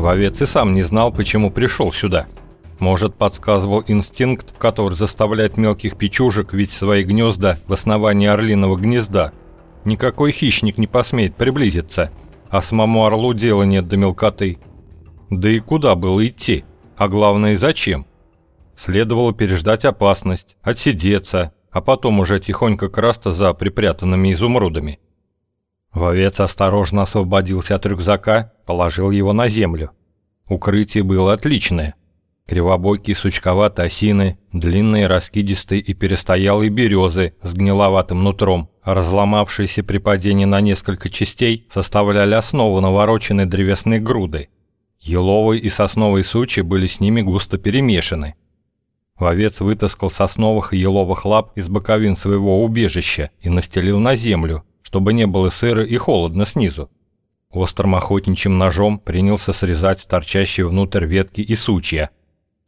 Вовец и сам не знал, почему пришел сюда. Может, подсказывал инстинкт, который заставляет мелких печужек видеть свои гнезда в основании орлиного гнезда. Никакой хищник не посмеет приблизиться, а самому орлу дела нет до мелкоты. Да и куда было идти? А главное, зачем? Следовало переждать опасность, отсидеться, а потом уже тихонько красться за припрятанными изумрудами. Вовец осторожно освободился от рюкзака, положил его на землю. Укрытие было отличное. Кривобокие сучковатые осины, длинные раскидистые и перестоялые березы с гниловатым нутром, разломавшиеся при падении на несколько частей, составляли основу навороченной древесной груды. Еловые и сосновые сучи были с ними густо перемешаны. Вовец вытаскал сосновых и еловых лап из боковин своего убежища и настелил на землю, чтобы не было сыро и холодно снизу. Острым охотничьим ножом принялся срезать торчащие внутрь ветки и сучья.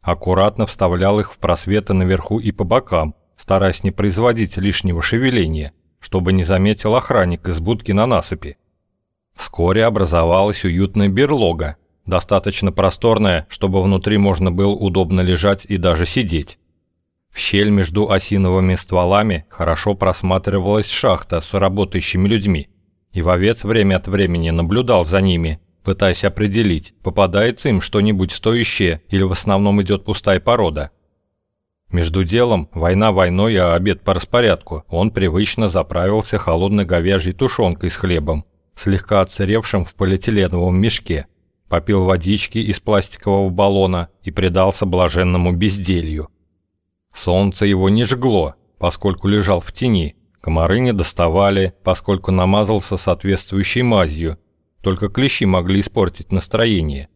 Аккуратно вставлял их в просветы наверху и по бокам, стараясь не производить лишнего шевеления, чтобы не заметил охранник из будки на насыпи. Вскоре образовалась уютная берлога, достаточно просторная, чтобы внутри можно было удобно лежать и даже сидеть. В щель между осиновыми стволами хорошо просматривалась шахта с работающими людьми, и вовец время от времени наблюдал за ними, пытаясь определить, попадается им что-нибудь стоящее или в основном идет пустая порода. Между делом, война войной, а обед по распорядку, он привычно заправился холодной говяжьей тушенкой с хлебом, слегка отсыревшим в полиэтиленовом мешке – попил водички из пластикового баллона и предался блаженному безделью. Солнце его не жгло, поскольку лежал в тени, комары не доставали, поскольку намазался соответствующей мазью, только клещи могли испортить настроение.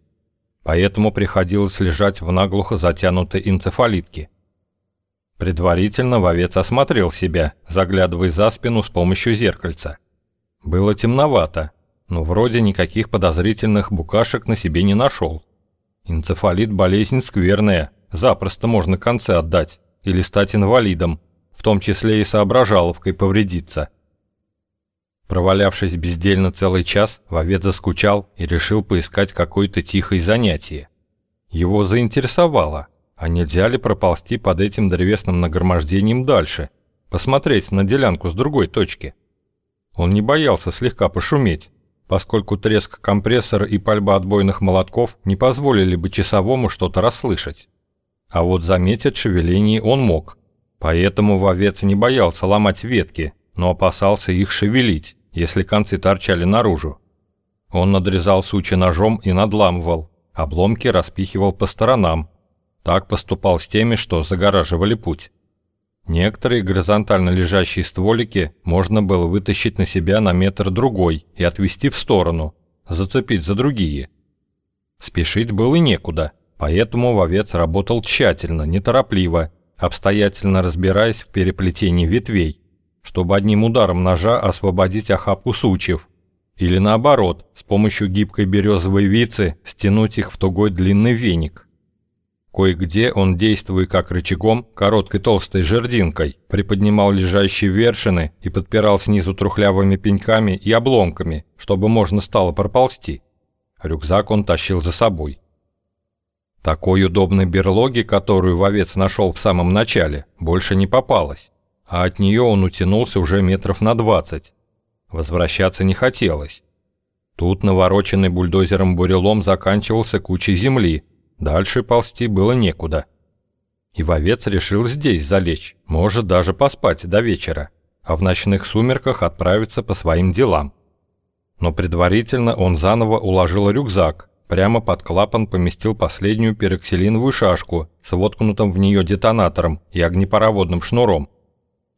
Поэтому приходилось лежать в наглухо затянутой энцефалитке. Предварительно вовец осмотрел себя, заглядывая за спину с помощью зеркальца. Было темновато, но вроде никаких подозрительных букашек на себе не нашел. Энцефалит – болезнь скверная, запросто можно концы отдать или стать инвалидом, в том числе и соображаловкой повредиться. Провалявшись бездельно целый час, вовец заскучал и решил поискать какое-то тихое занятие. Его заинтересовало, а нельзя ли проползти под этим древесным нагромождением дальше, посмотреть на делянку с другой точки. Он не боялся слегка пошуметь, поскольку треск компрессора и пальба отбойных молотков не позволили бы часовому что-то расслышать. А вот заметить шевеление он мог, поэтому вовец не боялся ломать ветки, но опасался их шевелить, если концы торчали наружу. Он надрезал сучи ножом и надламывал, обломки распихивал по сторонам. Так поступал с теми, что загораживали путь. Некоторые горизонтально лежащие стволики можно было вытащить на себя на метр-другой и отвести в сторону, зацепить за другие. Спешить было некуда, поэтому вовец работал тщательно, неторопливо, обстоятельно разбираясь в переплетении ветвей, чтобы одним ударом ножа освободить охапку сучьев, или наоборот, с помощью гибкой березовой вицы стянуть их в тугой длинный веник. Кое-где он, действуя как рычагом, короткой толстой жердинкой, приподнимал лежащие вершины и подпирал снизу трухлявыми пеньками и обломками, чтобы можно стало проползти. Рюкзак он тащил за собой. Такой удобной берлоги, которую вовец нашел в самом начале, больше не попалось, а от нее он утянулся уже метров на двадцать. Возвращаться не хотелось. Тут навороченный бульдозером бурелом заканчивался кучей земли, Дальше ползти было некуда. И вовец решил здесь залечь, может даже поспать до вечера, а в ночных сумерках отправиться по своим делам. Но предварительно он заново уложил рюкзак, прямо под клапан поместил последнюю пероксилиновую шашку с воткнутым в нее детонатором и огнепароводным шнуром.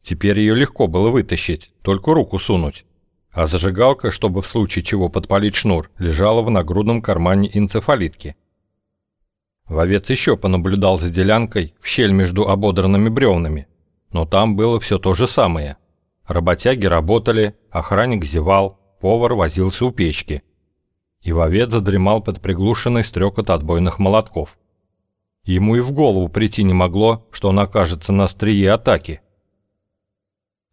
Теперь ее легко было вытащить, только руку сунуть. А зажигалка, чтобы в случае чего подпалить шнур, лежала в нагрудном кармане энцефалитки. Вовец еще понаблюдал за делянкой в щель между ободранными бревнами, но там было все то же самое. Работяги работали, охранник зевал, повар возился у печки. И вовец задремал под приглушенный стрекот отбойных молотков. Ему и в голову прийти не могло, что он окажется на острие атаки.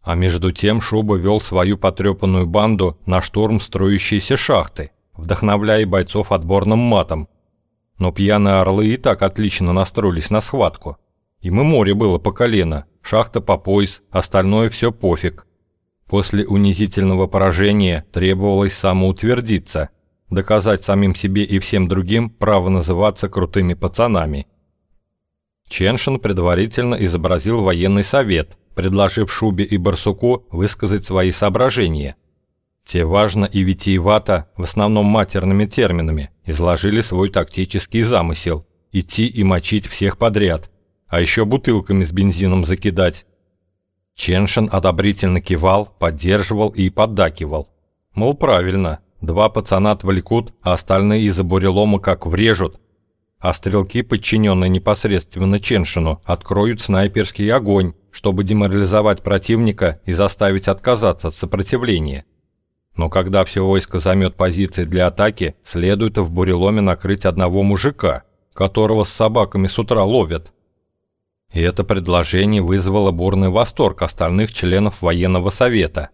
А между тем Шуба вел свою потрепанную банду на штурм строящейся шахты, вдохновляя бойцов отборным матом, Но пьяные орлы и так отлично настроились на схватку. Им и море было по колено, шахта по пояс, остальное все пофиг. После унизительного поражения требовалось самоутвердиться, доказать самим себе и всем другим право называться крутыми пацанами. Ченшин предварительно изобразил военный совет, предложив Шубе и Барсуку высказать свои соображения. Те важно и витиевато, в основном матерными терминами, изложили свой тактический замысел – идти и мочить всех подряд, а еще бутылками с бензином закидать. Ченшин одобрительно кивал, поддерживал и поддакивал. Мол, правильно, два пацана отвлекут, а остальные из-за бурелома как врежут. А стрелки, подчиненные непосредственно Ченшину, откроют снайперский огонь, чтобы деморализовать противника и заставить отказаться от сопротивления. Но когда все войско займет позиции для атаки, следует в буреломе накрыть одного мужика, которого с собаками с утра ловят. И это предложение вызвало бурный восторг остальных членов военного совета.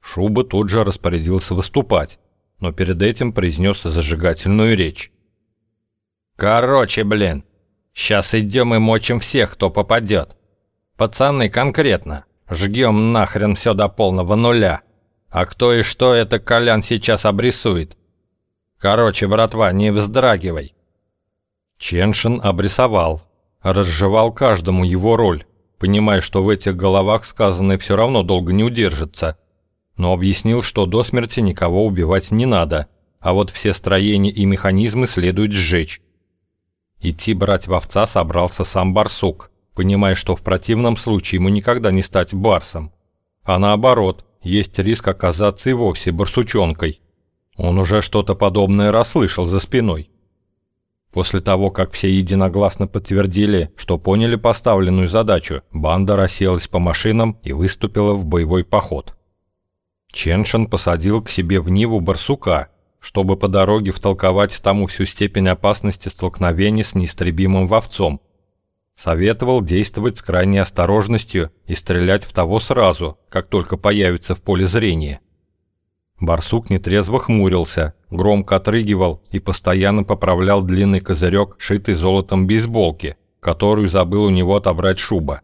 Шуба тут же распорядился выступать, но перед этим произнес зажигательную речь. «Короче, блин, сейчас идем и мочим всех, кто попадет. Пацаны, конкретно, жгем нахрен все до полного нуля. А кто и что это Колян сейчас обрисует? Короче, братва, не вздрагивай». Ченшин обрисовал, разжевал каждому его роль, понимая, что в этих головах сказанное все равно долго не удержится, но объяснил, что до смерти никого убивать не надо, а вот все строения и механизмы следует сжечь. Идти брать вовца собрался сам барсук, понимая, что в противном случае ему никогда не стать барсом. А наоборот, есть риск оказаться и вовсе барсучонкой. Он уже что-то подобное расслышал за спиной. После того, как все единогласно подтвердили, что поняли поставленную задачу, банда расселась по машинам и выступила в боевой поход. Ченшин посадил к себе в Ниву барсука, чтобы по дороге втолковать тому всю степень опасности столкновения с неистребимым вовцом. Советовал действовать с крайней осторожностью и стрелять в того сразу, как только появится в поле зрения. Барсук нетрезво хмурился, громко отрыгивал и постоянно поправлял длинный козырек, шитый золотом бейсболки, которую забыл у него отобрать шуба.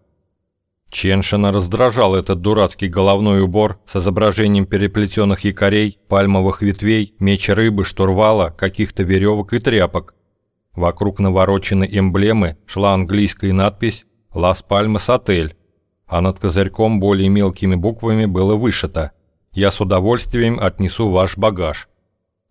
Ченшина раздражал этот дурацкий головной убор с изображением переплетенных якорей, пальмовых ветвей, меч рыбы, штурвала, каких-то веревок и тряпок. Вокруг навороченной эмблемы шла английская надпись «Лас Пальмас Отель», а над козырьком более мелкими буквами было вышито я с удовольствием отнесу ваш багаж.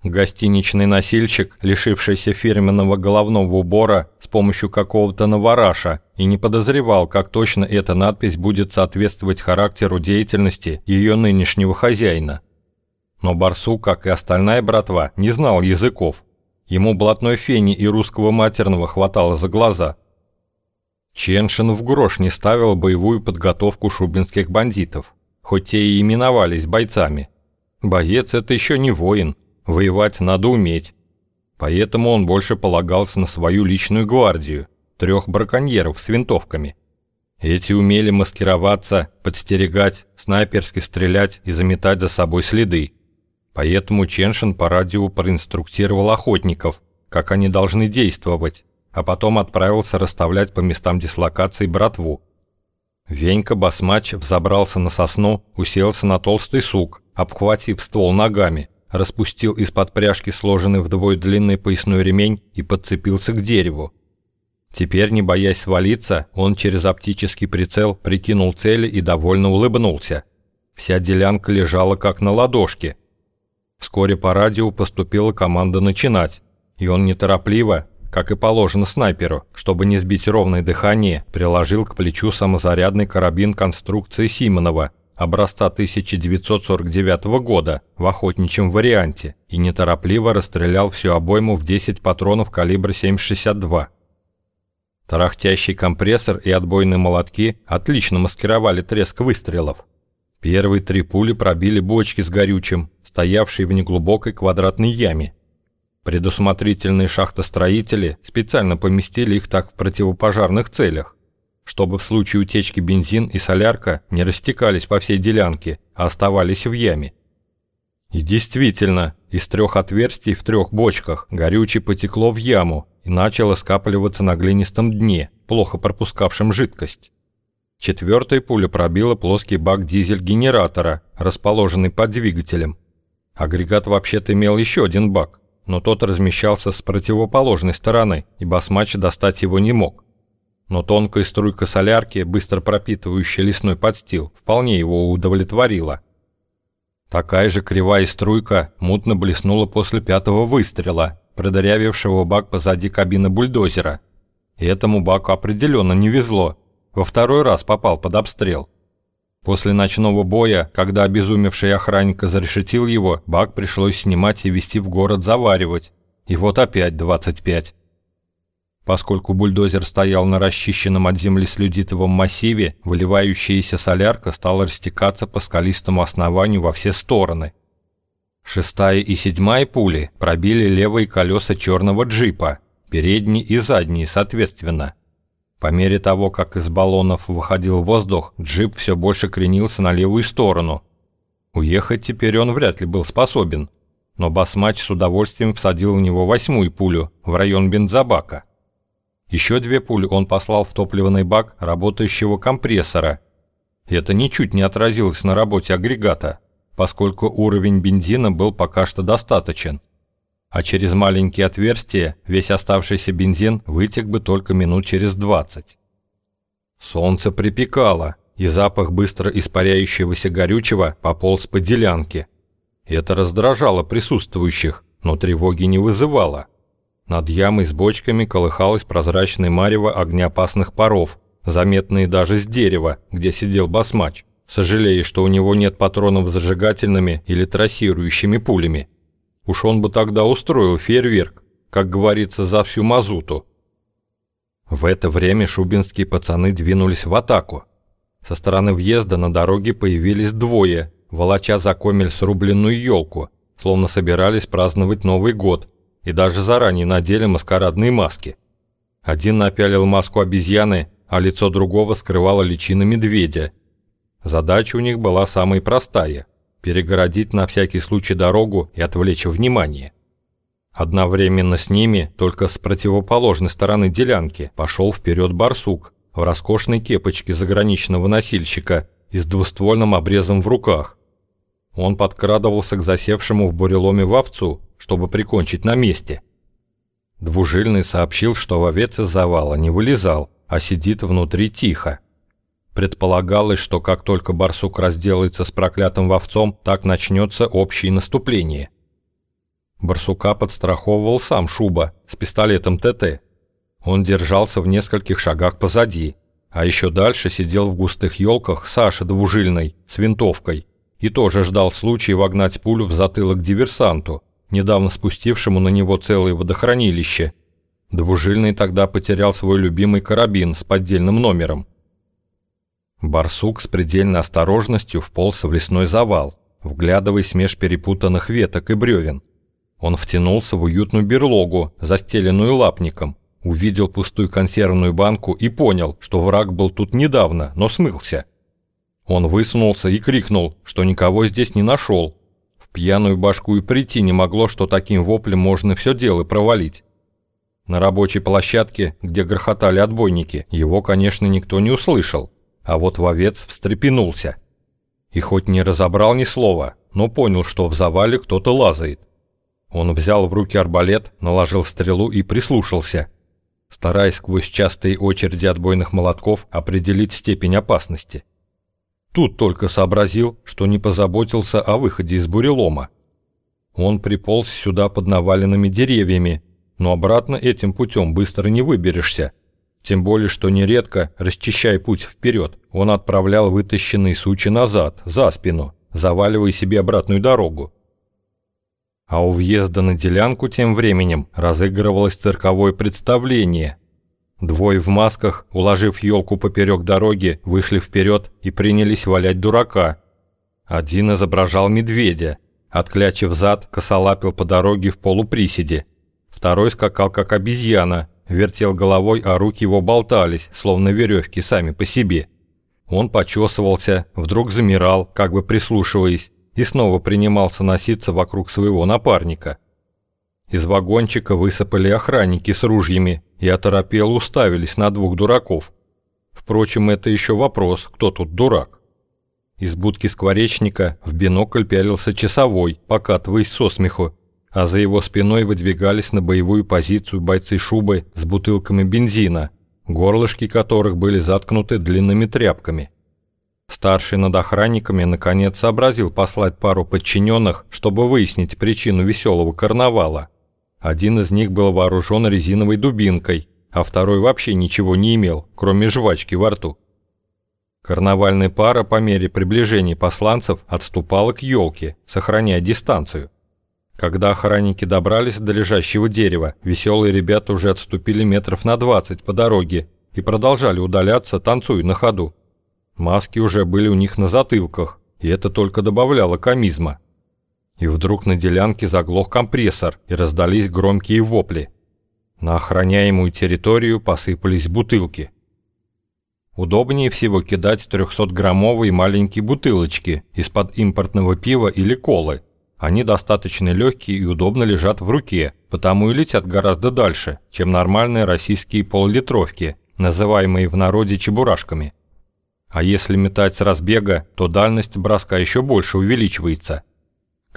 Гостиничный носильщик, лишившийся фирменного головного убора с помощью какого-то навараша, и не подозревал, как точно эта надпись будет соответствовать характеру деятельности ее нынешнего хозяина. Но Барсук, как и остальная братва, не знал языков. Ему блатной фени и русского матерного хватало за глаза. Ченшин в грош не ставил боевую подготовку шубинских бандитов хоть те и именовались бойцами. Боец – это еще не воин, воевать надо уметь. Поэтому он больше полагался на свою личную гвардию, трех браконьеров с винтовками. Эти умели маскироваться, подстерегать, снайперски стрелять и заметать за собой следы. Поэтому Ченшин по радио проинструктировал охотников, как они должны действовать, а потом отправился расставлять по местам дислокации братву, Венька Басмач взобрался на сосну, уселся на толстый сук, обхватив ствол ногами, распустил из-под пряжки сложенный вдвое длинный поясной ремень и подцепился к дереву. Теперь, не боясь свалиться, он через оптический прицел прикинул цели и довольно улыбнулся. Вся делянка лежала как на ладошке. Вскоре по радио поступила команда начинать, и он неторопливо, как и положено снайперу, чтобы не сбить ровное дыхание, приложил к плечу самозарядный карабин конструкции Симонова образца 1949 года в охотничьем варианте и неторопливо расстрелял всю обойму в 10 патронов калибра 7,62. Тарахтящий компрессор и отбойные молотки отлично маскировали треск выстрелов. Первые три пули пробили бочки с горючим, стоявшие в неглубокой квадратной яме, Предусмотрительные шахтостроители специально поместили их так в противопожарных целях, чтобы в случае утечки бензин и солярка не растекались по всей делянке, а оставались в яме. И действительно, из трех отверстий в трех бочках горючее потекло в яму и начало скапливаться на глинистом дне, плохо пропускавшем жидкость. Четвертая пуля пробила плоский бак дизель-генератора, расположенный под двигателем. Агрегат вообще-то имел еще один бак, но тот размещался с противоположной стороны, и басмач достать его не мог. Но тонкая струйка солярки, быстро пропитывающая лесной подстил, вполне его удовлетворила. Такая же кривая струйка мутно блеснула после пятого выстрела, продырявившего бак позади кабины бульдозера. И этому баку определенно не везло, во второй раз попал под обстрел. После ночного боя, когда обезумевший охранник зарешетил его, бак пришлось снимать и везти в город заваривать. И вот опять 25. Поскольку бульдозер стоял на расчищенном от земли слюдитовом массиве, выливающаяся солярка стала растекаться по скалистому основанию во все стороны. Шестая и седьмая пули пробили левые колеса черного джипа, передние и задние соответственно. По мере того, как из баллонов выходил воздух, джип все больше кренился на левую сторону. Уехать теперь он вряд ли был способен, но басмач с удовольствием всадил в него восьмую пулю в район бензобака. Еще две пули он послал в топливный бак работающего компрессора. Это ничуть не отразилось на работе агрегата, поскольку уровень бензина был пока что достаточен а через маленькие отверстия весь оставшийся бензин вытек бы только минут через 20. Солнце припекало, и запах быстро испаряющегося горючего пополз по делянке. Это раздражало присутствующих, но тревоги не вызывало. Над ямой с бочками колыхалось прозрачное марево огнеопасных паров, заметные даже с дерева, где сидел басмач, сожалея, что у него нет патронов с зажигательными или трассирующими пулями. Уж он бы тогда устроил фейерверк, как говорится, за всю мазуту. В это время шубинские пацаны двинулись в атаку. Со стороны въезда на дороге появились двое, волоча за комель срубленную елку, словно собирались праздновать Новый год, и даже заранее надели маскарадные маски. Один напялил маску обезьяны, а лицо другого скрывало личина медведя. Задача у них была самая простая перегородить на всякий случай дорогу и отвлечь внимание. Одновременно с ними, только с противоположной стороны делянки, пошел вперед барсук в роскошной кепочке заграничного носильщика и с двуствольным обрезом в руках. Он подкрадывался к засевшему в буреломе вовцу, чтобы прикончить на месте. Двужильный сообщил, что вовец из завала не вылезал, а сидит внутри тихо. Предполагалось, что как только барсук разделается с проклятым вовцом, так начнется общее наступление. Барсука подстраховывал сам Шуба с пистолетом ТТ. Он держался в нескольких шагах позади, а еще дальше сидел в густых елках Саша Двужильный с винтовкой и тоже ждал случая вогнать пулю в затылок диверсанту, недавно спустившему на него целое водохранилище. Двужильный тогда потерял свой любимый карабин с поддельным номером – Барсук с предельной осторожностью вполз в лесной завал, вглядываясь меж перепутанных веток и бревен. Он втянулся в уютную берлогу, застеленную лапником, увидел пустую консервную банку и понял, что враг был тут недавно, но смылся. Он высунулся и крикнул, что никого здесь не нашел. Пьяную башку и прийти не могло, что таким воплем можно все дело провалить. На рабочей площадке, где грохотали отбойники, его, конечно, никто не услышал. А вот вовец встрепенулся. И хоть не разобрал ни слова, но понял, что в завале кто-то лазает. Он взял в руки арбалет, наложил стрелу и прислушался, стараясь сквозь частые очереди отбойных молотков определить степень опасности. Тут только сообразил, что не позаботился о выходе из бурелома. Он приполз сюда под наваленными деревьями, но обратно этим путем быстро не выберешься, тем более, что нередко, расчищая путь вперед, он отправлял вытащенные сучи назад, за спину, заваливая себе обратную дорогу. А у въезда на делянку тем временем разыгрывалось цирковое представление. Двое в масках, уложив елку поперек дороги, вышли вперед и принялись валять дурака. Один изображал медведя, отклячив зад, косолапил по дороге в полуприседе. Второй скакал как обезьяна, вертел головой, а руки его болтались, словно веревки сами по себе. Он почесывался, вдруг замирал, как бы прислушиваясь, и снова принимался носиться вокруг своего напарника. Из вагончика высыпали охранники с ружьями и оторопело уставились на двух дураков. Впрочем, это еще вопрос, кто тут дурак. Из будки скворечника в бинокль пялился часовой, покатываясь со смеху, а за его спиной выдвигались на боевую позицию бойцы шубы с бутылками бензина, горлышки которых были заткнуты длинными тряпками. Старший над охранниками наконец сообразил послать пару подчиненных, чтобы выяснить причину веселого карнавала. Один из них был вооружен резиновой дубинкой, а второй вообще ничего не имел, кроме жвачки во рту. Карнавальная пара по мере приближения посланцев отступала к елке, сохраняя дистанцию. Когда охранники добрались до лежащего дерева, веселые ребята уже отступили метров на 20 по дороге и продолжали удаляться, танцуя на ходу. Маски уже были у них на затылках, и это только добавляло комизма. И вдруг на делянке заглох компрессор, и раздались громкие вопли. На охраняемую территорию посыпались бутылки – Удобнее всего кидать 300-граммовые маленькие бутылочки из-под импортного пива или колы. Они достаточно легкие и удобно лежат в руке, потому и летят гораздо дальше, чем нормальные российские поллитровки, называемые в народе чебурашками. А если метать с разбега, то дальность броска еще больше увеличивается.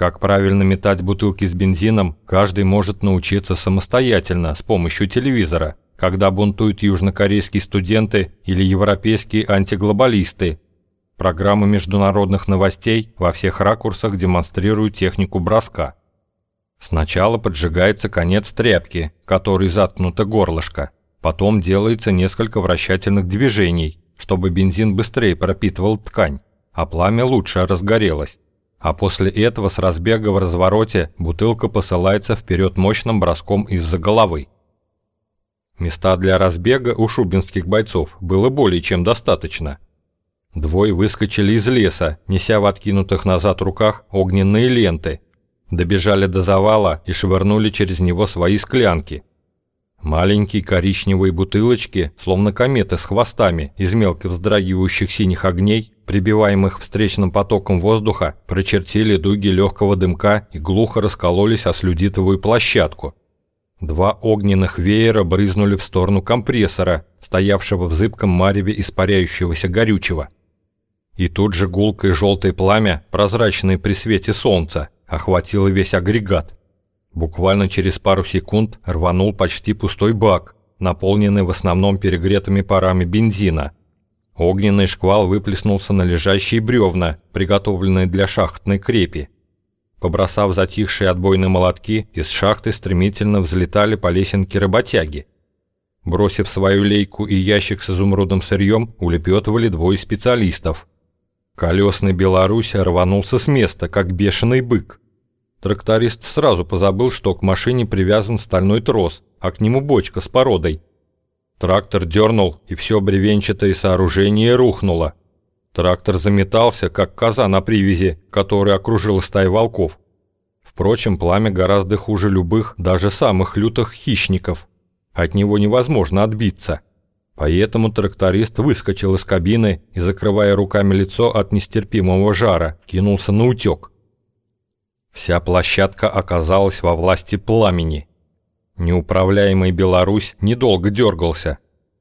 Как правильно метать бутылки с бензином, каждый может научиться самостоятельно с помощью телевизора – когда бунтуют южнокорейские студенты или европейские антиглобалисты. Программы международных новостей во всех ракурсах демонстрируют технику броска. Сначала поджигается конец тряпки, который заткнуто горлышко. Потом делается несколько вращательных движений, чтобы бензин быстрее пропитывал ткань, а пламя лучше разгорелось. А после этого с разбега в развороте бутылка посылается вперед мощным броском из-за головы. Места для разбега у шубинских бойцов было более чем достаточно. Двое выскочили из леса, неся в откинутых назад руках огненные ленты. Добежали до завала и швырнули через него свои склянки. Маленькие коричневые бутылочки, словно кометы с хвостами из мелко вздрагивающих синих огней, прибиваемых встречным потоком воздуха, прочертили дуги легкого дымка и глухо раскололись о слюдитовую площадку – Два огненных веера брызнули в сторону компрессора, стоявшего в зыбком мареве испаряющегося горючего. И тут же гулкое желтое пламя, прозрачное при свете солнца, охватило весь агрегат. Буквально через пару секунд рванул почти пустой бак, наполненный в основном перегретыми парами бензина. Огненный шквал выплеснулся на лежащие бревна, приготовленные для шахтной крепи. Побросав затихшие отбойные молотки, из шахты стремительно взлетали по лесенке работяги. Бросив свою лейку и ящик с изумрудным сырьем, улепетывали двое специалистов. Колесный Беларусь рванулся с места, как бешеный бык. Тракторист сразу позабыл, что к машине привязан стальной трос, а к нему бочка с породой. Трактор дернул, и все бревенчатое сооружение рухнуло. Трактор заметался, как коза на привязи, которая окружила стая волков. Впрочем, пламя гораздо хуже любых, даже самых лютых хищников. От него невозможно отбиться. Поэтому тракторист выскочил из кабины и, закрывая руками лицо от нестерпимого жара, кинулся на утек. Вся площадка оказалась во власти пламени. Неуправляемый Беларусь недолго дергался,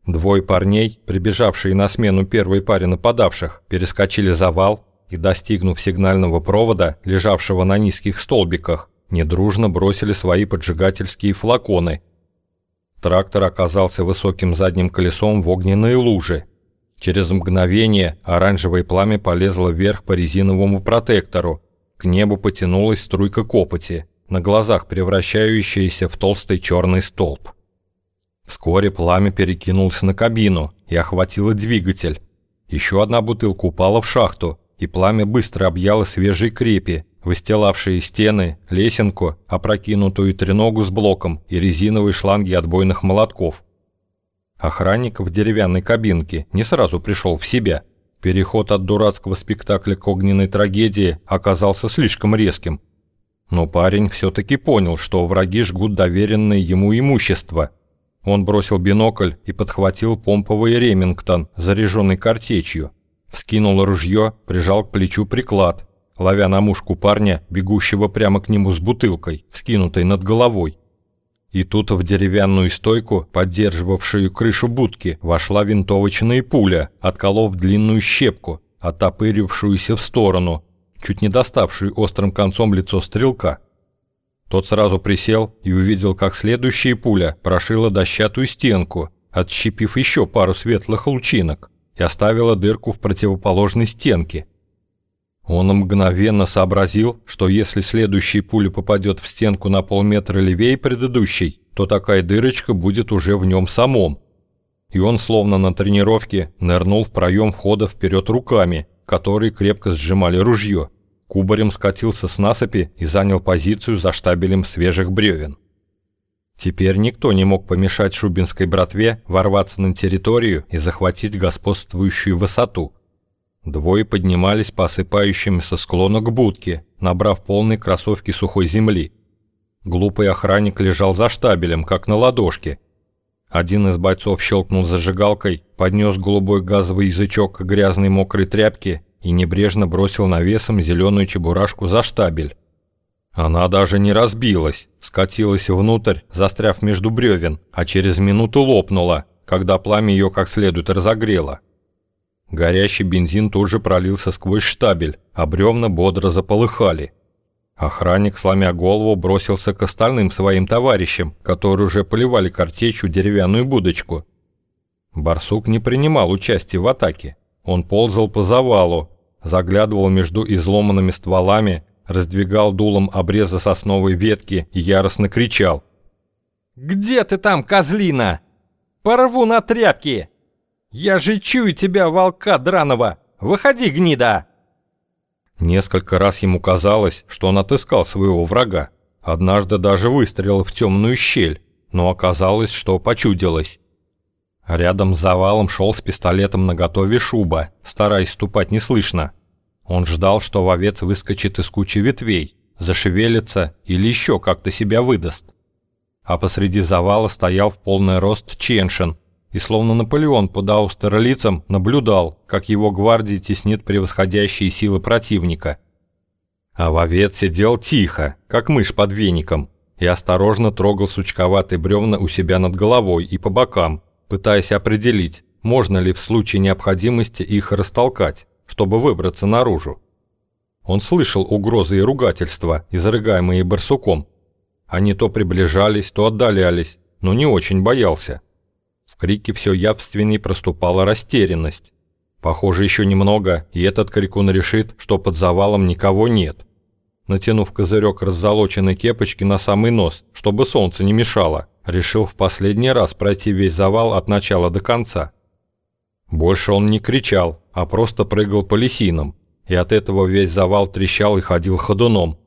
Двое парней, прибежавшие на смену первой паре нападавших, перескочили завал и, достигнув сигнального провода, лежавшего на низких столбиках, недружно бросили свои поджигательские флаконы. Трактор оказался высоким задним колесом в огненные лужи. Через мгновение оранжевое пламя полезло вверх по резиновому протектору. К небу потянулась струйка копоти, на глазах превращающаяся в толстый черный столб. Вскоре пламя перекинулось на кабину и охватило двигатель. Еще одна бутылка упала в шахту, и пламя быстро объяло свежие крепи, выстилавшие стены, лесенку, опрокинутую треногу с блоком и резиновые шланги отбойных молотков. Охранник в деревянной кабинке не сразу пришел в себя. Переход от дурацкого спектакля к огненной трагедии оказался слишком резким. Но парень все-таки понял, что враги жгут доверенное ему имущество – он бросил бинокль и подхватил помповый ремингтон, заряженный картечью. Вскинул ружье, прижал к плечу приклад, ловя на мушку парня, бегущего прямо к нему с бутылкой, вскинутой над головой. И тут в деревянную стойку, поддерживавшую крышу будки, вошла винтовочная пуля, отколов длинную щепку, оттопырившуюся в сторону, чуть не доставшую острым концом лицо стрелка. Тот сразу присел и увидел, как следующая пуля прошила дощатую стенку, отщепив еще пару светлых лучинок, и оставила дырку в противоположной стенке. Он мгновенно сообразил, что если следующая пуля попадет в стенку на полметра левее предыдущей, то такая дырочка будет уже в нем самом. И он, словно на тренировке, нырнул в проем входа вперед руками, которые крепко сжимали ружье. Кубарем скатился с насыпи и занял позицию за штабелем свежих бревен. Теперь никто не мог помешать шубинской братве ворваться на территорию и захватить господствующую высоту – Двое поднимались по осыпающимся склону к будке, набрав полные кроссовки сухой земли. Глупый охранник лежал за штабелем, как на ладошке. Один из бойцов щелкнул зажигалкой, поднес голубой газовый язычок к грязной мокрой тряпке и небрежно бросил навесом зеленую чебурашку за штабель. Она даже не разбилась, скатилась внутрь, застряв между бревен, а через минуту лопнула, когда пламя ее как следует разогрело. Горящий бензин тут же пролился сквозь штабель, а бревна бодро заполыхали. Охранник, сломя голову, бросился к остальным своим товарищам, которые уже поливали картечью деревянную будочку. Барсук не принимал участия в атаке. Он ползал по завалу, заглядывал между изломанными стволами, раздвигал дулом обреза сосновой ветки и яростно кричал. «Где ты там, козлина? Порву на тряпки!» «Я же чую тебя, волка драного! Выходи, гнида!» Несколько раз ему казалось, что он отыскал своего врага. Однажды даже выстрелил в темную щель, но оказалось, что почудилось. Рядом с завалом шел с пистолетом наготове шуба, стараясь ступать неслышно. Он ждал, что вовец выскочит из кучи ветвей, зашевелится или еще как-то себя выдаст. А посреди завала стоял в полный рост Ченшин и словно Наполеон под аустерлицем наблюдал, как его гвардии теснит превосходящие силы противника. А вовец сидел тихо, как мышь под веником, и осторожно трогал сучковатые бревна у себя над головой и по бокам, пытаясь определить, можно ли в случае необходимости их растолкать, чтобы выбраться наружу. Он слышал угрозы и ругательства, изрыгаемые барсуком. Они то приближались, то отдалялись, но не очень боялся. Крике все явственней проступала растерянность. Похоже, еще немного, и этот крикун решит, что под завалом никого нет. Натянув козырек раззолоченной кепочки на самый нос, чтобы солнце не мешало, решил в последний раз пройти весь завал от начала до конца. Больше он не кричал, а просто прыгал по лисинам, и от этого весь завал трещал и ходил ходуном.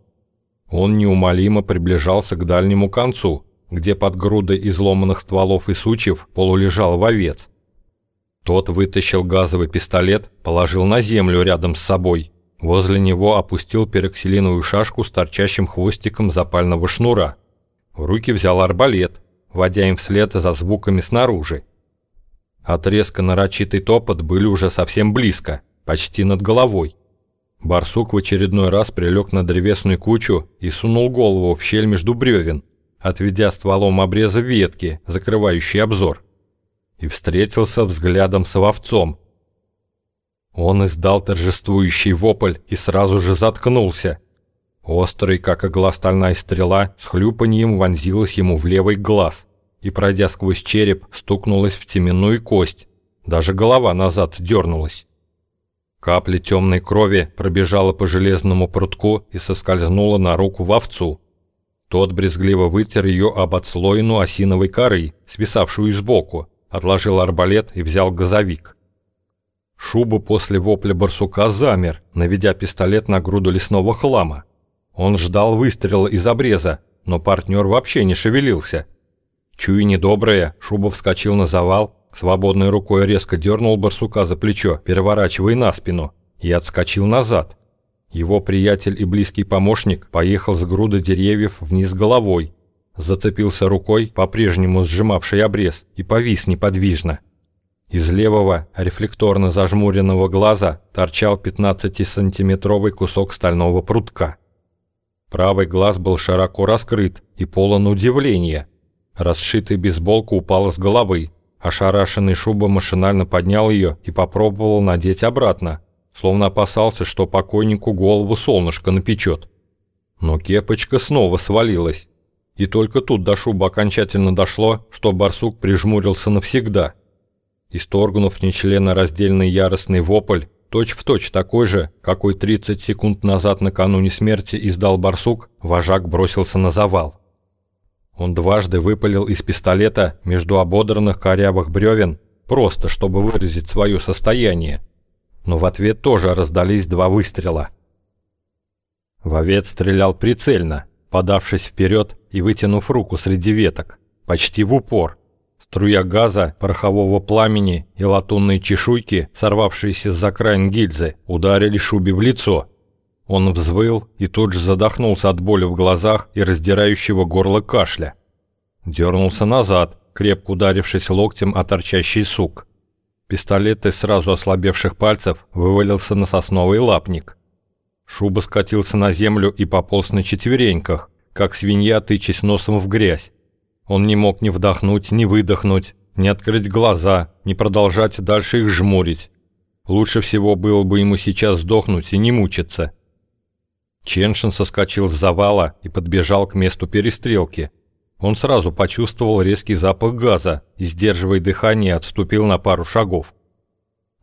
Он неумолимо приближался к дальнему концу, где под грудой изломанных стволов и сучьев полулежал вовец. Тот вытащил газовый пистолет, положил на землю рядом с собой. Возле него опустил пероксилиновую шашку с торчащим хвостиком запального шнура. В руки взял арбалет, водя им вслед за звуками снаружи. От резко нарочитый топот были уже совсем близко, почти над головой. Барсук в очередной раз прилег на древесную кучу и сунул голову в щель между бревен, отведя стволом обреза ветки, закрывающий обзор, и встретился взглядом с овцом. Он издал торжествующий вопль и сразу же заткнулся. Острый, как игла стальная стрела, с хлюпаньем вонзилась ему в левый глаз и, пройдя сквозь череп, стукнулась в теменную кость. Даже голова назад дернулась. Капля темной крови пробежала по железному прутку и соскользнула на руку вовцу. Тот брезгливо вытер ее об отслоину осиновой коры, свисавшую сбоку, отложил арбалет и взял газовик. Шуба после вопля барсука замер, наведя пистолет на груду лесного хлама. Он ждал выстрела из обреза, но партнер вообще не шевелился. Чуя недоброе, Шуба вскочил на завал, свободной рукой резко дернул барсука за плечо, переворачивая на спину, и отскочил назад – его приятель и близкий помощник поехал с груды деревьев вниз головой, зацепился рукой, по-прежнему сжимавшей обрез, и повис неподвижно. Из левого, рефлекторно зажмуренного глаза торчал 15-сантиметровый кусок стального прутка. Правый глаз был широко раскрыт и полон удивления. Расшитая бейсболка упала с головы. Ошарашенный Шуба машинально поднял ее и попробовал надеть обратно, словно опасался, что покойнику голову солнышко напечет. Но кепочка снова свалилась. И только тут до Шуба окончательно дошло, что барсук прижмурился навсегда. Исторгнув нечленораздельный яростный вопль, точь-в-точь точь такой же, какой 30 секунд назад накануне смерти издал барсук, вожак бросился на завал. Он дважды выпалил из пистолета между ободранных корявых бревен, просто чтобы выразить свое состояние. Но в ответ тоже раздались два выстрела. Вовец стрелял прицельно, подавшись вперед и вытянув руку среди веток, почти в упор – Струя газа, порохового пламени и латунные чешуйки, сорвавшиеся с закраин гильзы, ударили Шуби в лицо. Он взвыл и тут же задохнулся от боли в глазах и раздирающего горло кашля. Дернулся назад, крепко ударившись локтем о торчащий сук. Пистолет из сразу ослабевших пальцев вывалился на сосновый лапник. Шуба скатился на землю и пополз на четвереньках, как свинья, тычась носом в грязь. Он не мог ни вдохнуть, ни выдохнуть, ни открыть глаза, ни продолжать дальше их жмурить. Лучше всего было бы ему сейчас сдохнуть и не мучиться. Ченшин соскочил с завала и подбежал к месту перестрелки. Он сразу почувствовал резкий запах газа и, сдерживая дыхание, отступил на пару шагов.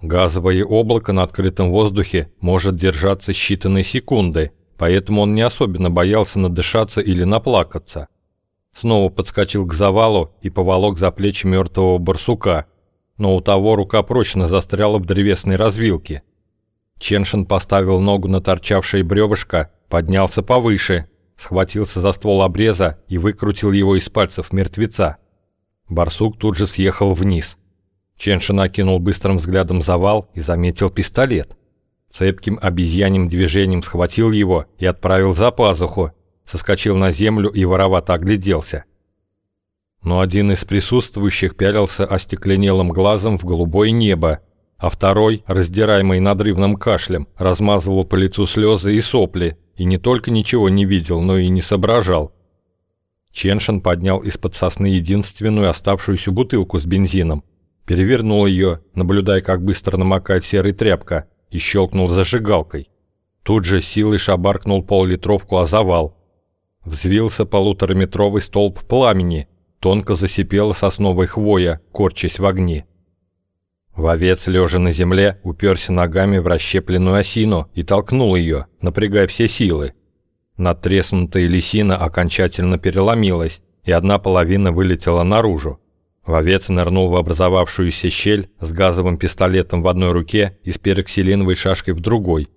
Газовое облако на открытом воздухе может держаться считанные секунды, поэтому он не особенно боялся надышаться или наплакаться. Снова подскочил к завалу и поволок за плечи мертвого барсука, но у того рука прочно застряла в древесной развилке. Ченшин поставил ногу на торчавшее бревышко, поднялся повыше, схватился за ствол обреза и выкрутил его из пальцев мертвеца. Барсук тут же съехал вниз. Ченшин окинул быстрым взглядом завал и заметил пистолет. Цепким обезьяним движением схватил его и отправил за пазуху, соскочил на землю и воровато огляделся. Но один из присутствующих пялился остекленелым глазом в голубое небо, а второй, раздираемый надрывным кашлем, размазывал по лицу слезы и сопли, и не только ничего не видел, но и не соображал. Ченшин поднял из-под сосны единственную оставшуюся бутылку с бензином, перевернул ее, наблюдая, как быстро намокает серая тряпка, и щелкнул зажигалкой. Тут же силой шабаркнул пол-литровку о завал, Взвился полутораметровый столб пламени, тонко засипела сосновая хвоя, корчась в огне. Вовец, лежа на земле, уперся ногами в расщепленную осину и толкнул ее, напрягая все силы. Надтреснутая лисина окончательно переломилась, и одна половина вылетела наружу. Вовец нырнул в образовавшуюся щель с газовым пистолетом в одной руке и с пероксилиновой шашкой в другой.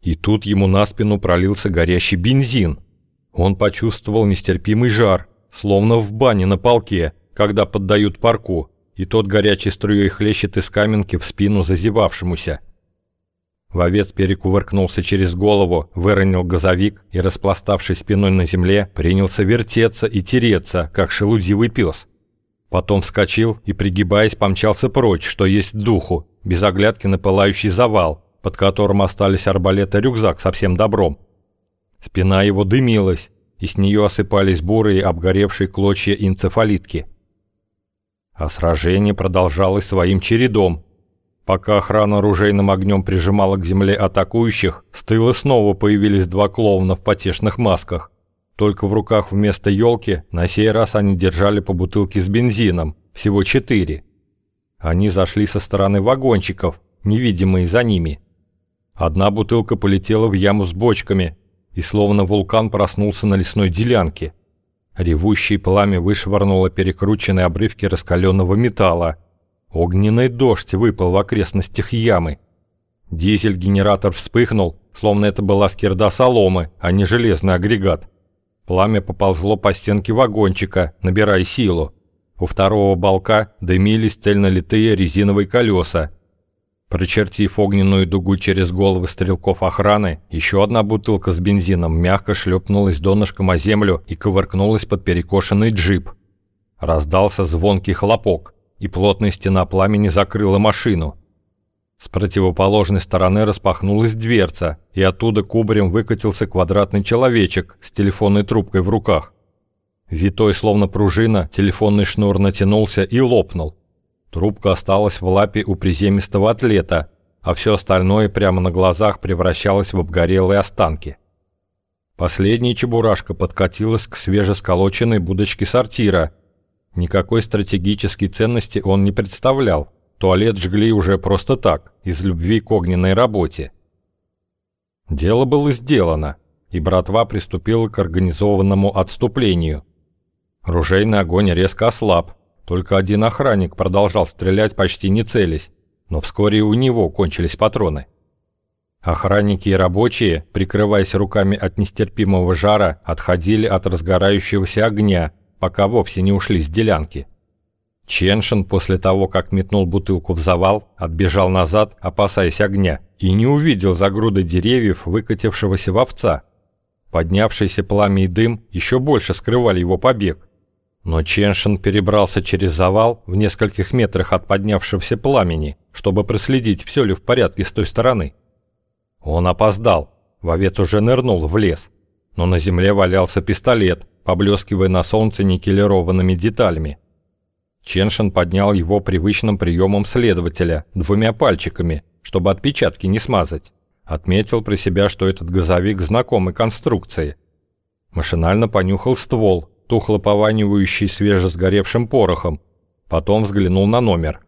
И тут ему на спину пролился горящий бензин – он почувствовал нестерпимый жар, словно в бане на полке, когда поддают парку, и тот горячей струей хлещет из каменки в спину зазевавшемуся. Вовец перекувыркнулся через голову, выронил газовик и, распластавшись спиной на земле, принялся вертеться и тереться, как шелудивый пес. Потом вскочил и, пригибаясь, помчался прочь, что есть духу, без оглядки на пылающий завал, под которым остались арбалет и рюкзак со всем добром. Спина его дымилась, и с нее осыпались бурые обгоревшие клочья энцефалитки. А сражение продолжалось своим чередом. Пока охрана оружейным огнем прижимала к земле атакующих, с тыла снова появились два клоуна в потешных масках. Только в руках вместо елки на сей раз они держали по бутылке с бензином, всего четыре. Они зашли со стороны вагончиков, невидимые за ними. Одна бутылка полетела в яму с бочками, и словно вулкан проснулся на лесной делянке. Ревущее пламя вышвырнуло перекрученные обрывки раскаленного металла. Огненный дождь выпал в окрестностях ямы. Дизель-генератор вспыхнул, словно это была скирда соломы, а не железный агрегат. Пламя поползло по стенке вагончика, набирая силу. У второго балка дымились цельнолитые резиновые колеса, Прочертив огненную дугу через головы стрелков охраны, еще одна бутылка с бензином мягко шлепнулась донышком о землю и ковыркнулась под перекошенный джип. Раздался звонкий хлопок, и плотная стена пламени закрыла машину. С противоположной стороны распахнулась дверца, и оттуда кубарем выкатился квадратный человечек с телефонной трубкой в руках. Витой, словно пружина, телефонный шнур натянулся и лопнул. Трубка осталась в лапе у приземистого атлета, а все остальное прямо на глазах превращалось в обгорелые останки. Последняя чебурашка подкатилась к свежесколоченной будочке сортира. Никакой стратегической ценности он не представлял. Туалет жгли уже просто так, из любви к огненной работе. Дело было сделано, и братва приступила к организованному отступлению. Ружейный огонь резко ослаб, только один охранник продолжал стрелять почти не целясь, но вскоре у него кончились патроны. Охранники и рабочие, прикрываясь руками от нестерпимого жара, отходили от разгорающегося огня, пока вовсе не ушли с делянки. Ченшин после того, как метнул бутылку в завал, отбежал назад, опасаясь огня, и не увидел за грудой деревьев выкатившегося в овца. Поднявшийся пламя и дым еще больше скрывали его побег. Но Ченшин перебрался через завал в нескольких метрах от поднявшегося пламени, чтобы проследить, все ли в порядке с той стороны. Он опоздал. Вовец уже нырнул в лес. Но на земле валялся пистолет, поблескивая на солнце никелированными деталями. Ченшин поднял его привычным приемом следователя, двумя пальчиками, чтобы отпечатки не смазать. Отметил при себя, что этот газовик знакомой конструкции. Машинально понюхал ствол, тухло пованивающий свежесгоревшим порохом. Потом взглянул на номер.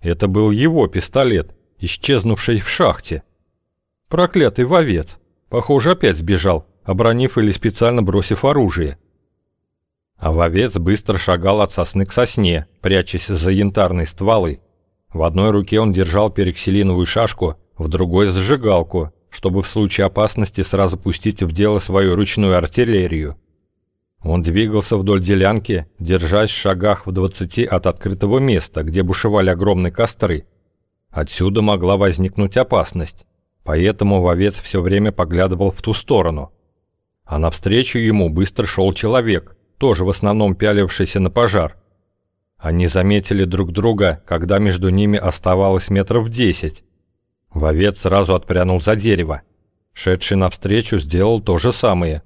Это был его пистолет, исчезнувший в шахте. Проклятый вовец. Похоже, опять сбежал, обронив или специально бросив оружие. А вовец быстро шагал от сосны к сосне, прячась за янтарные стволы. В одной руке он держал перекселиновую шашку, в другой – зажигалку, чтобы в случае опасности сразу пустить в дело свою ручную артиллерию. Он двигался вдоль делянки, держась в шагах в двадцати от открытого места, где бушевали огромные костры. Отсюда могла возникнуть опасность. Поэтому вовец все время поглядывал в ту сторону. А навстречу ему быстро шел человек, тоже в основном пялившийся на пожар. Они заметили друг друга, когда между ними оставалось метров десять. Вовец сразу отпрянул за дерево. Шедший навстречу сделал то же самое.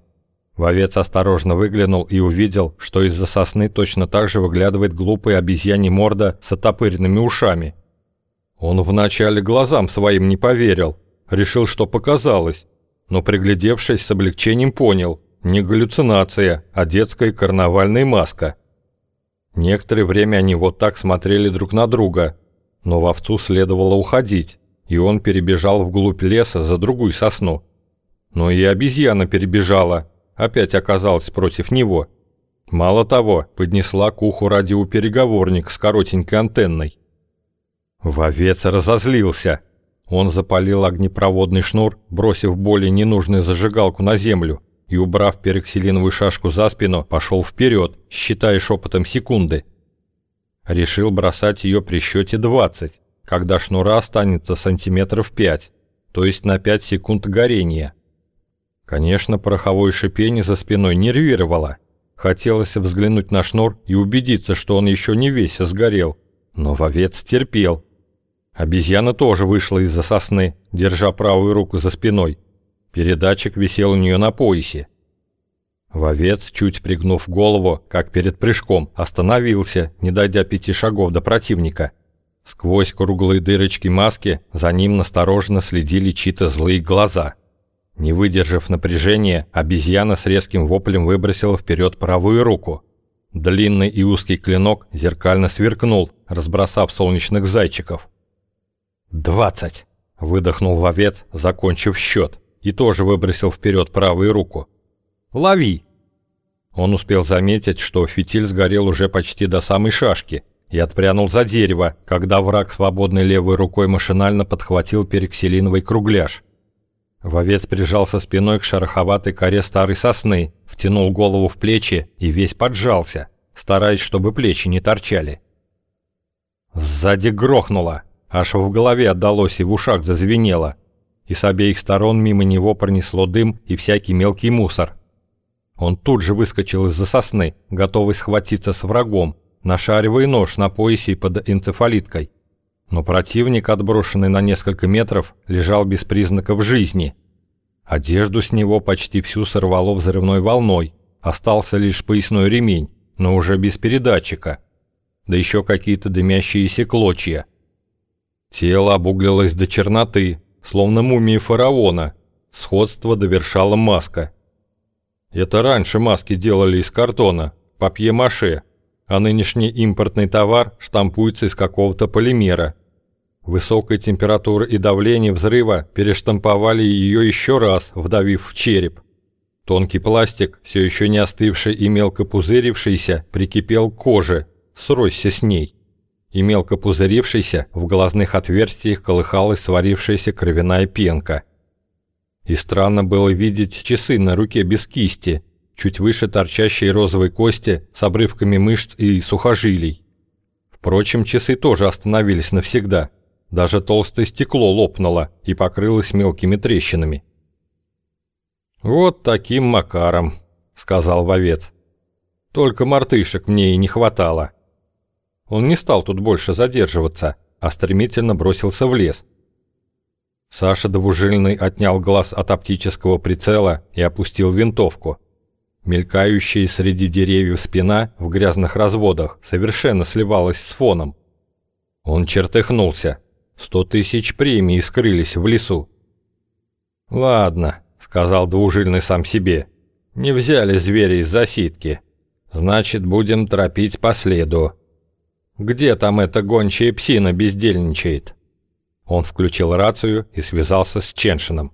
Вовец осторожно выглянул и увидел, что из-за сосны точно так же выглядывает глупая обезьянья морда с отопыренными ушами. Он вначале глазам своим не поверил, решил, что показалось, но приглядевшись с облегчением понял, не галлюцинация, а детская карнавальная маска. Некоторое время они вот так смотрели друг на друга, но вовцу следовало уходить, и он перебежал вглубь леса за другую сосну. Но и обезьяна перебежала, опять оказалась против него. Мало того, поднесла к уху радиопереговорник с коротенькой антенной. Вовец разозлился – он запалил огнепроводный шнур, бросив более ненужную зажигалку на землю и, убрав перекселиновую шашку за спину, пошел вперед, считая шепотом секунды. Решил бросать ее при счете 20, когда шнура останется сантиметров 5, то есть на 5 секунд горения. Конечно, пороховое шипение за спиной нервировало. Хотелось взглянуть на шнур и убедиться, что он еще не весь сгорел, но вовец терпел Обезьяна тоже вышла из-за сосны, держа правую руку за спиной. Передатчик висел у нее на поясе. Вовец, чуть пригнув голову, как перед прыжком, остановился, не дойдя пяти шагов до противника. Сквозь круглые дырочки маски за ним настороженно следили чьи-то злые глаза. Не выдержав напряжения, обезьяна с резким воплем выбросила вперед правую руку. Длинный и узкий клинок зеркально сверкнул, разбросав солнечных зайчиков. «Двадцать!» – выдохнул вовец, закончив счет, и тоже выбросил вперед правую руку. «Лови!» Он успел заметить, что фитиль сгорел уже почти до самой шашки и отпрянул за дерево, когда враг свободной левой рукой машинально подхватил перекселиновый кругляш. Вовец прижался спиной к шероховатой коре старой сосны, втянул голову в плечи и весь поджался, стараясь, чтобы плечи не торчали. Сзади грохнуло. Аж в голове отдалось и в ушах зазвенело. И с обеих сторон мимо него пронесло дым и всякий мелкий мусор. Он тут же выскочил из-за сосны, готовый схватиться с врагом, нашаривая нож на поясе под энцефалиткой. Но противник, отброшенный на несколько метров, лежал без признаков жизни. Одежду с него почти всю сорвало взрывной волной, остался лишь поясной ремень, но уже без передатчика. Да еще какие-то дымящиеся клочья. Тело обуглилось до черноты, словно мумии фараона. Сходство довершала маска. Это раньше маски делали из картона, папье-маше, а нынешний импортный товар штампуется из какого-то полимера. Высокая температура и давление взрыва перештамповали ее еще раз, вдавив в череп. Тонкий пластик, все еще не остывший и мелко пузырившийся, прикипел к коже, сросся с ней. И мелко пузырившийся в глазных отверстиях колыхалась сварившаяся кровяная пенка. И странно было видеть часы на руке без кисти, чуть выше торчащей розовой кости с обрывками мышц и сухожилий. Впрочем, часы тоже остановились навсегда. Даже толстое стекло лопнуло и покрылось мелкими трещинами. «Вот таким макаром», — сказал вовец. «Только мартышек мне и не хватало». Он не стал тут больше задерживаться, а стремительно бросился в лес. Саша Довужильный отнял глаз от оптического прицела и опустил винтовку. Мелькающая среди деревьев спина в грязных разводах совершенно сливалась с фоном. Он чертыхнулся. Сто тысяч премий скрылись в лесу. «Ладно», — сказал двужильный сам себе. «Не взяли зверя из засидки. Значит, будем тропить по следу. Где там эта гончая псина бездельничает?» Он включил рацию и связался с Ченшином.